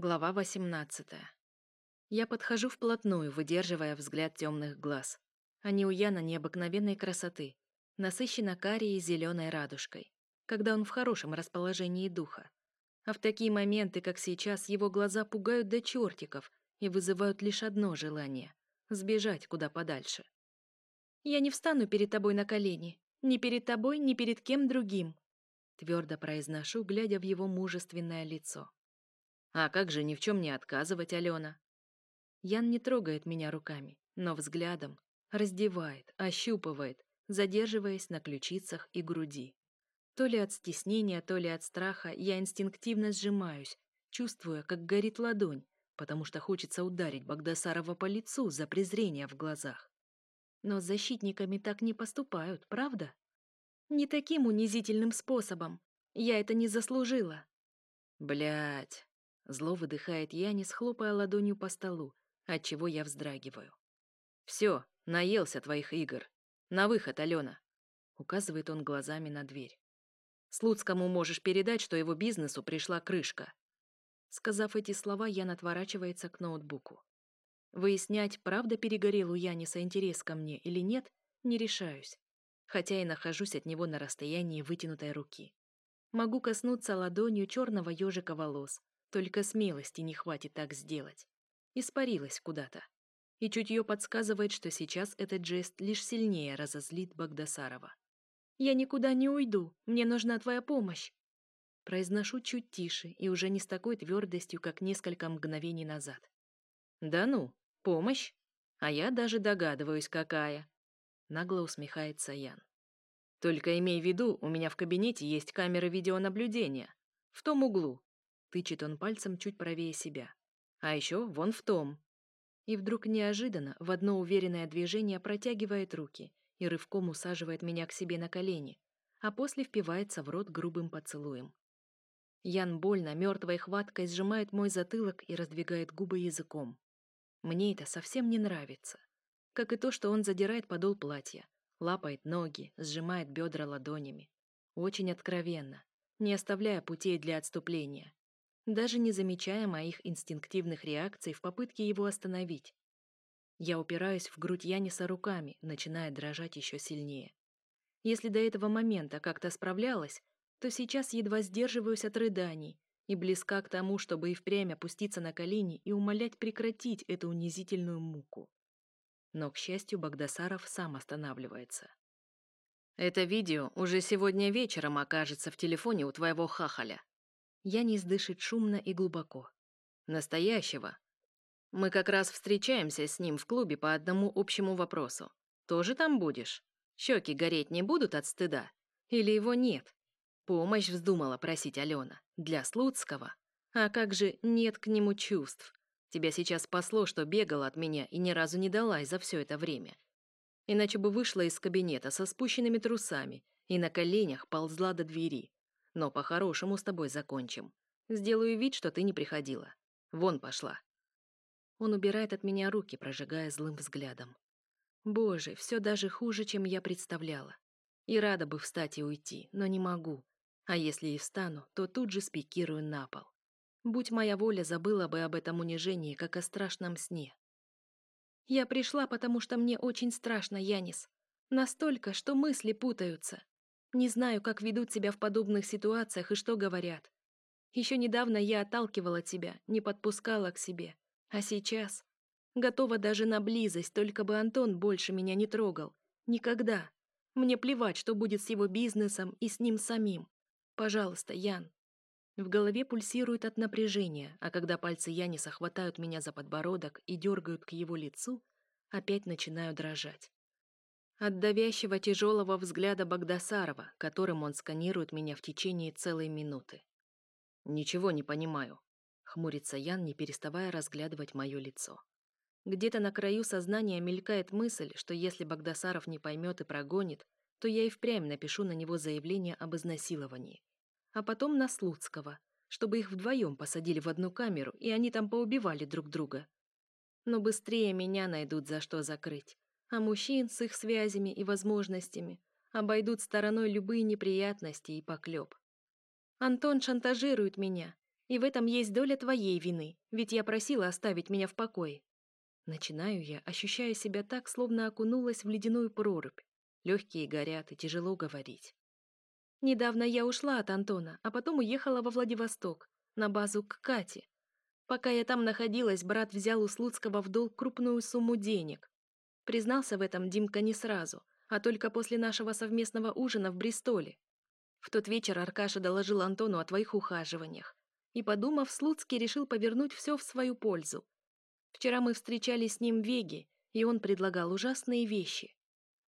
Глава 18. Я подхожу вплотную, выдерживая взгляд темных глаз. Они у Яна необыкновенной красоты, насыщенно карие зеленой радужкой, когда он в хорошем расположении духа. А в такие моменты, как сейчас, его глаза пугают до чертиков и вызывают лишь одно желание — сбежать куда подальше. «Я не встану перед тобой на колени, ни перед тобой, ни перед кем другим», твердо произношу, глядя в его мужественное лицо. А как же ни в чем не отказывать, Алена? Ян не трогает меня руками, но взглядом раздевает, ощупывает, задерживаясь на ключицах и груди. То ли от стеснения, то ли от страха я инстинктивно сжимаюсь, чувствуя, как горит ладонь, потому что хочется ударить Багдасарова по лицу за презрение в глазах. Но с защитниками так не поступают, правда? Не таким унизительным способом. Я это не заслужила. Блять. Зло выдыхает Янис, хлопая ладонью по столу, отчего я вздрагиваю. «Все, наелся твоих игр. На выход, Алена!» Указывает он глазами на дверь. «Слуцкому можешь передать, что его бизнесу пришла крышка». Сказав эти слова, Ян отворачивается к ноутбуку. Выяснять, правда перегорел у Яниса интерес ко мне или нет, не решаюсь, хотя и нахожусь от него на расстоянии вытянутой руки. Могу коснуться ладонью черного ежика волос, только смелости не хватит так сделать. Испарилась куда-то. И чутье подсказывает, что сейчас этот жест лишь сильнее разозлит Багдасарова. «Я никуда не уйду, мне нужна твоя помощь!» Произношу чуть тише и уже не с такой твердостью, как несколько мгновений назад. «Да ну, помощь? А я даже догадываюсь, какая!» Нагло усмехается Ян. «Только имей в виду, у меня в кабинете есть камеры видеонаблюдения. В том углу, Тычет он пальцем чуть правее себя. А еще вон в том. И вдруг неожиданно в одно уверенное движение протягивает руки и рывком усаживает меня к себе на колени, а после впивается в рот грубым поцелуем. Ян больно, мертвой хваткой сжимает мой затылок и раздвигает губы языком. Мне это совсем не нравится. Как и то, что он задирает подол платья, лапает ноги, сжимает бедра ладонями. Очень откровенно, не оставляя путей для отступления даже не замечая моих инстинктивных реакций в попытке его остановить. Я упираюсь в грудь Яниса руками, начиная дрожать еще сильнее. Если до этого момента как-то справлялась, то сейчас едва сдерживаюсь от рыданий и близка к тому, чтобы и впрямь опуститься на колени и умолять прекратить эту унизительную муку. Но, к счастью, Багдасаров сам останавливается. «Это видео уже сегодня вечером окажется в телефоне у твоего хахаля», Янис дышит шумно и глубоко. Настоящего. Мы как раз встречаемся с ним в клубе по одному общему вопросу. Тоже там будешь? Щеки гореть не будут от стыда? Или его нет? Помощь вздумала просить Алена. Для Слуцкого. А как же нет к нему чувств? Тебя сейчас спасло, что бегала от меня и ни разу не далась за все это время. Иначе бы вышла из кабинета со спущенными трусами и на коленях ползла до двери, но по-хорошему с тобой закончим. Сделаю вид, что ты не приходила. Вон пошла. Он убирает от меня руки, прожигая злым взглядом. Боже, все даже хуже, чем я представляла. И рада бы встать и уйти, но не могу. А если и встану, то тут же спикирую на пол. Будь моя воля, забыла бы об этом унижении, как о страшном сне. Я пришла, потому что мне очень страшно, Янис. Настолько, что мысли путаются. Не знаю, как ведут себя в подобных ситуациях и что говорят. Еще недавно я отталкивала тебя, не подпускала к себе. А сейчас готова даже на близость, только бы Антон больше меня не трогал. Никогда. Мне плевать, что будет с его бизнесом и с ним самим. Пожалуйста, Ян. В голове пульсирует от напряжения, а когда пальцы Яниса хватают меня за подбородок и дергают к его лицу, опять начинаю дрожать. От давящего тяжелого взгляда Багдасарова, которым он сканирует меня в течение целой минуты. «Ничего не понимаю», — хмурится Ян, не переставая разглядывать мое лицо. Где-то на краю сознания мелькает мысль, что если Багдасаров не поймет и прогонит, то я и впрямь напишу на него заявление об изнасиловании. А потом на Слуцкого, чтобы их вдвоем посадили в одну камеру, и они там поубивали друг друга. Но быстрее меня найдут за что закрыть а мужчин с их связями и возможностями обойдут стороной любые неприятности и поклеп. Антон шантажирует меня, И в этом есть доля твоей вины, ведь я просила оставить меня в покое. Начинаю я, ощущая себя так, словно окунулась в ледяную прорубь. Легкие горят и тяжело говорить. Недавно я ушла от Антона, а потом уехала во Владивосток, на базу к Кате. Пока я там находилась, брат взял у Слуцкого в долг крупную сумму денег. Признался в этом Димка не сразу, а только после нашего совместного ужина в Бристоле. В тот вечер Аркаша доложил Антону о твоих ухаживаниях. И, подумав, Слуцкий решил повернуть все в свою пользу. Вчера мы встречались с ним в Веге, и он предлагал ужасные вещи.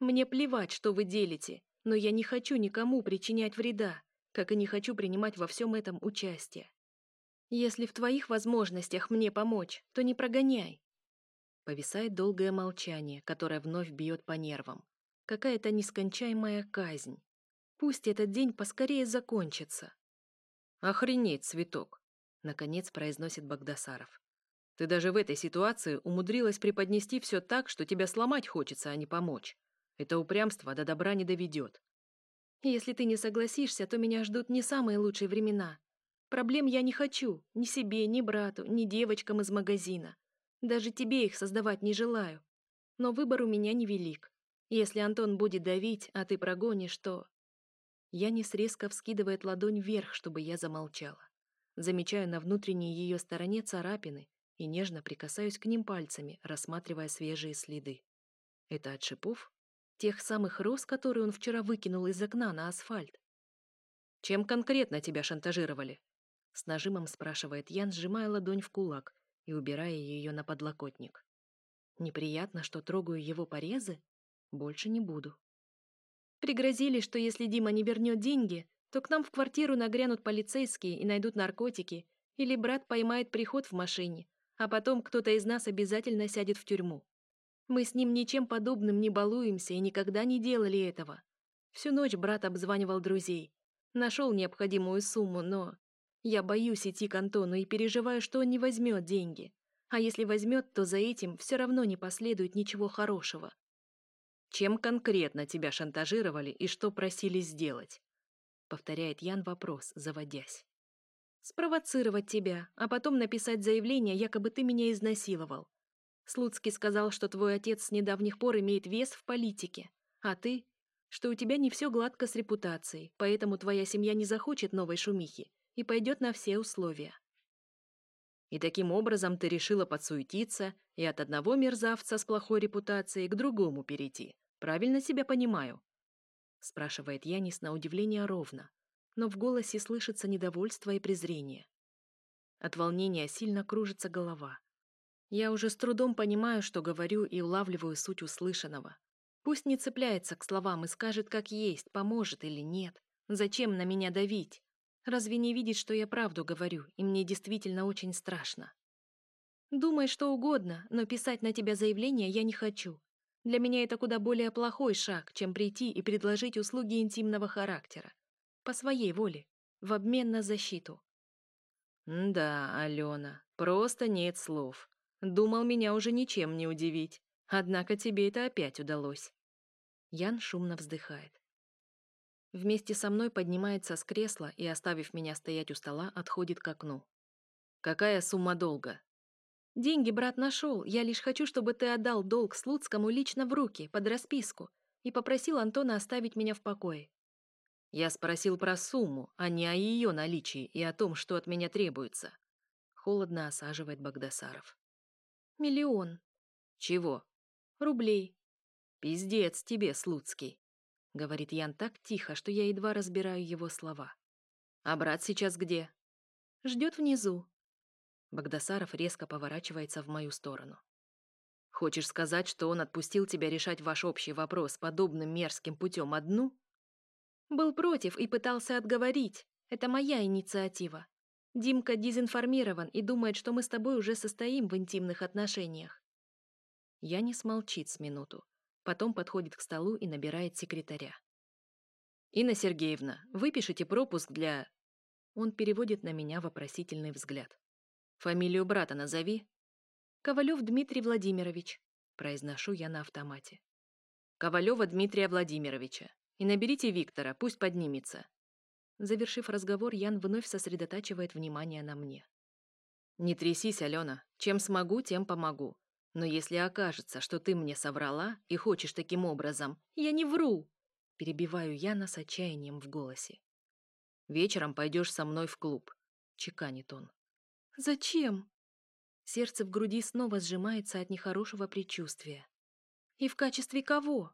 Мне плевать, что вы делите, но я не хочу никому причинять вреда, как и не хочу принимать во всем этом участие. Если в твоих возможностях мне помочь, то не прогоняй. Повисает долгое молчание, которое вновь бьет по нервам. Какая-то нескончаемая казнь. Пусть этот день поскорее закончится. «Охренеть, цветок!» — наконец произносит Багдасаров. «Ты даже в этой ситуации умудрилась преподнести все так, что тебя сломать хочется, а не помочь. Это упрямство до добра не доведет. Если ты не согласишься, то меня ждут не самые лучшие времена. Проблем я не хочу, ни себе, ни брату, ни девочкам из магазина. Даже тебе их создавать не желаю. Но выбор у меня невелик. Если Антон будет давить, а ты прогонишь, то... Янис резко вскидывает ладонь вверх, чтобы я замолчала. Замечаю на внутренней ее стороне царапины и нежно прикасаюсь к ним пальцами, рассматривая свежие следы. Это от шипов? Тех самых роз, которые он вчера выкинул из окна на асфальт. «Чем конкретно тебя шантажировали?» С нажимом спрашивает Ян, сжимая ладонь в кулак и убирая ее на подлокотник. Неприятно, что трогаю его порезы? Больше не буду. Пригрозили, что если Дима не вернет деньги, то к нам в квартиру нагрянут полицейские и найдут наркотики, или брат поймает приход в машине, а потом кто-то из нас обязательно сядет в тюрьму. Мы с ним ничем подобным не балуемся и никогда не делали этого. Всю ночь брат обзванивал друзей. Нашел необходимую сумму, но я боюсь идти к Антону и переживаю, что он не возьмет деньги. А если возьмет, то за этим все равно не последует ничего хорошего. Чем конкретно тебя шантажировали и что просили сделать? Повторяет Ян вопрос, заводясь. Спровоцировать тебя, а потом написать заявление, якобы ты меня изнасиловал. Слуцкий сказал, что твой отец с недавних пор имеет вес в политике, а ты, что у тебя не все гладко с репутацией, поэтому твоя семья не захочет новой шумихи, и пойдет на все условия. И таким образом ты решила подсуетиться и от одного мерзавца с плохой репутацией к другому перейти. Правильно себя понимаю?» спрашивает Янис на удивление ровно, но в голосе слышится недовольство и презрение. От волнения сильно кружится голова. Я уже с трудом понимаю, что говорю и улавливаю суть услышанного. Пусть не цепляется к словам и скажет, как есть, поможет или нет. Зачем на меня давить? Разве не видит, что я правду говорю, и мне действительно очень страшно? Думай что угодно, но писать на тебя заявление я не хочу. Для меня это куда более плохой шаг, чем прийти и предложить услуги интимного характера. По своей воле, в обмен на защиту. Да, Алена, просто нет слов. Думал меня уже ничем не удивить. Однако тебе это опять удалось. Ян шумно вздыхает. Вместе со мной поднимается с кресла и, оставив меня стоять у стола, отходит к окну. «Какая сумма долга?» «Деньги брат нашел. Я лишь хочу, чтобы ты отдал долг Слуцкому лично в руки, под расписку, и попросил Антона оставить меня в покое». Я спросил про сумму, а не о ее наличии и о том, что от меня требуется. Холодно осаживает Багдасаров. «Миллион». «Чего?» «Рублей». «Пиздец тебе, Слуцкий» говорит Ян так тихо, что я едва разбираю его слова. А брат сейчас где? Ждет внизу. Багдасаров резко поворачивается в мою сторону. Хочешь сказать, что он отпустил тебя решать ваш общий вопрос подобным мерзким путем одну? Был против и пытался отговорить. Это моя инициатива. Димка дезинформирован и думает, что мы с тобой уже состоим в интимных отношениях. Я не смолчит с минуту, Потом подходит к столу и набирает секретаря. «Инна Сергеевна, выпишите пропуск для...» Он переводит на меня вопросительный взгляд. «Фамилию брата назови». «Ковалев Дмитрий Владимирович», произношу я на автомате. «Ковалева Дмитрия Владимировича. И наберите Виктора, пусть поднимется». Завершив разговор, Ян вновь сосредотачивает внимание на мне. «Не трясись, Алена. Чем смогу, тем помогу. Но если окажется, что ты мне соврала и хочешь таким образом, я не вру!» Перебиваю Яна с отчаянием в голосе. «Вечером пойдешь со мной в клуб», — чеканит он. «Зачем?» Сердце в груди снова сжимается от нехорошего предчувствия. «И в качестве кого?»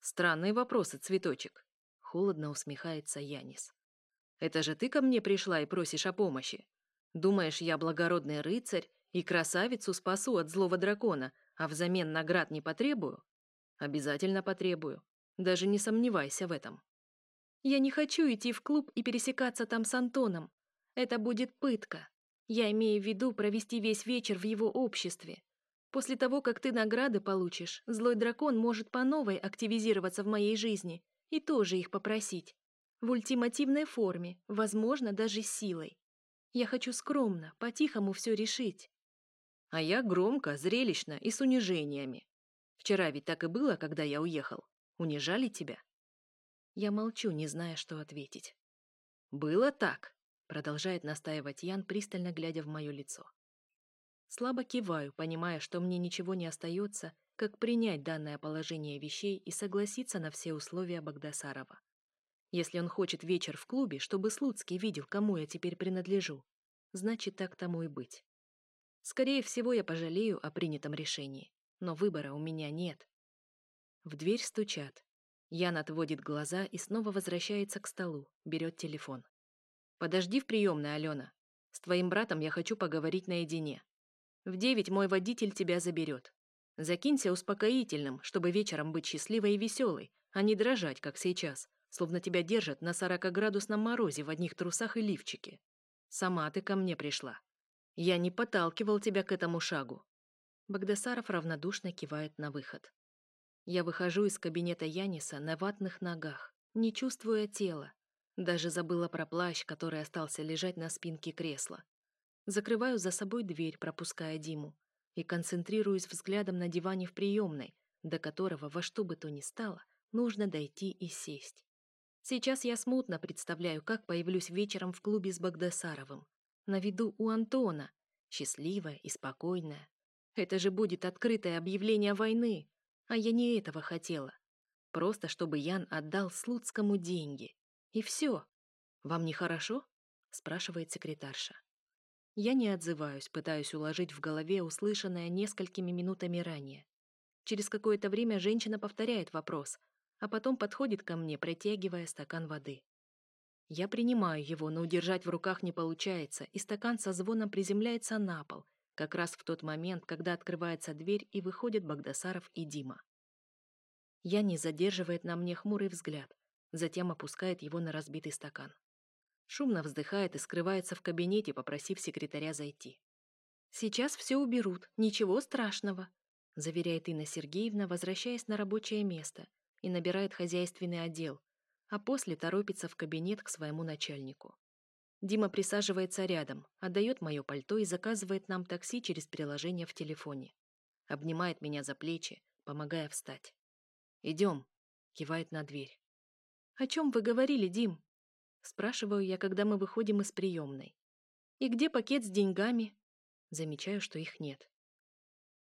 «Странные вопросы, цветочек», — холодно усмехается Янис. «Это же ты ко мне пришла и просишь о помощи? Думаешь, я благородный рыцарь и красавицу спасу от злого дракона, а взамен наград не потребую? Обязательно потребую. Даже не сомневайся в этом. Я не хочу идти в клуб и пересекаться там с Антоном. Это будет пытка. Я имею в виду провести весь вечер в его обществе. После того, как ты награды получишь, злой дракон может по новой активизироваться в моей жизни и тоже их попросить. В ультимативной форме, возможно, даже силой. Я хочу скромно, по-тихому все решить. А я громко, зрелищно и с унижениями. Вчера ведь так и было, когда я уехал. Унижали тебя? Я молчу, не зная, что ответить. Было так, продолжает настаивать Ян, пристально глядя в мое лицо. Слабо киваю, понимая, что мне ничего не остается, как принять данное положение вещей и согласиться на все условия Багдасарова. Если он хочет вечер в клубе, чтобы Слуцкий видел, кому я теперь принадлежу, значит, так тому и быть. Скорее всего, я пожалею о принятом решении, но выбора у меня нет. В дверь стучат. Ян отводит глаза и снова возвращается к столу, берет телефон. «Подожди в приемной, Алена. С твоим братом я хочу поговорить наедине. В девять мой водитель тебя заберет. Закинься успокоительным, чтобы вечером быть счастливой и веселой, а не дрожать, как сейчас, словно тебя держат на сорокоградусном морозе в одних трусах и лифчике. Сама ты ко мне пришла. Я не подталкивал тебя к этому шагу. Багдасаров равнодушно кивает на выход. Я выхожу из кабинета Яниса на ватных ногах, не чувствуя тела. Даже забыла про плащ, который остался лежать на спинке кресла. Закрываю за собой дверь, пропуская Диму, и концентрируюсь взглядом на диване в приемной, до которого во что бы то ни стало, нужно дойти и сесть. Сейчас я смутно представляю, как появлюсь вечером в клубе с Багдасаровым. На виду у Антона. Счастливая и спокойная. Это же будет открытое объявление войны. А я не этого хотела. Просто чтобы Ян отдал Слуцкому деньги. И все. «Вам нехорошо?» – спрашивает секретарша. Я не отзываюсь, пытаюсь уложить в голове услышанное несколькими минутами ранее. Через какое-то время женщина повторяет вопрос, а потом подходит ко мне, протягивая стакан воды. Я принимаю его, но удержать в руках не получается, и стакан со звоном приземляется на пол, как раз в тот момент, когда открывается дверь и выходят Багдасаров и Дима. Я не задерживает на мне хмурый взгляд, затем опускает его на разбитый стакан. Шумно вздыхает и скрывается в кабинете, попросив секретаря зайти. «Сейчас все уберут, ничего страшного», заверяет Инна Сергеевна, возвращаясь на рабочее место, и набирает хозяйственный отдел, а после торопится в кабинет к своему начальнику. Дима присаживается рядом, отдает мое пальто и заказывает нам такси через приложение в телефоне. Обнимает меня за плечи, помогая встать. «Идем», — кивает на дверь. «О чем вы говорили, Дим?» Спрашиваю я, когда мы выходим из приемной. «И где пакет с деньгами?» Замечаю, что их нет.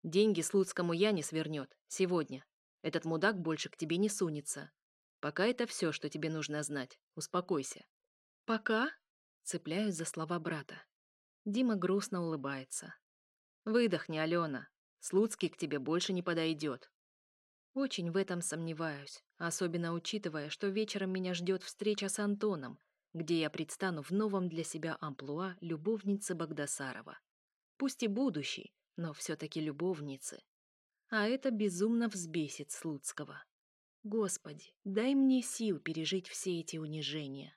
«Деньги Слуцкому Янис вернет. Сегодня. Этот мудак больше к тебе не сунется. Пока это все, что тебе нужно знать. Успокойся. Пока? Цепляюсь за слова брата. Дима грустно улыбается. Выдохни, Алена. Слуцкий к тебе больше не подойдет. Очень в этом сомневаюсь, особенно учитывая, что вечером меня ждет встреча с Антоном, где я предстану в новом для себя амплуа любовницы Багдасарова. Пусть и будущей, но все-таки любовницы а это безумно взбесит Слуцкого. Господи, дай мне сил пережить все эти унижения.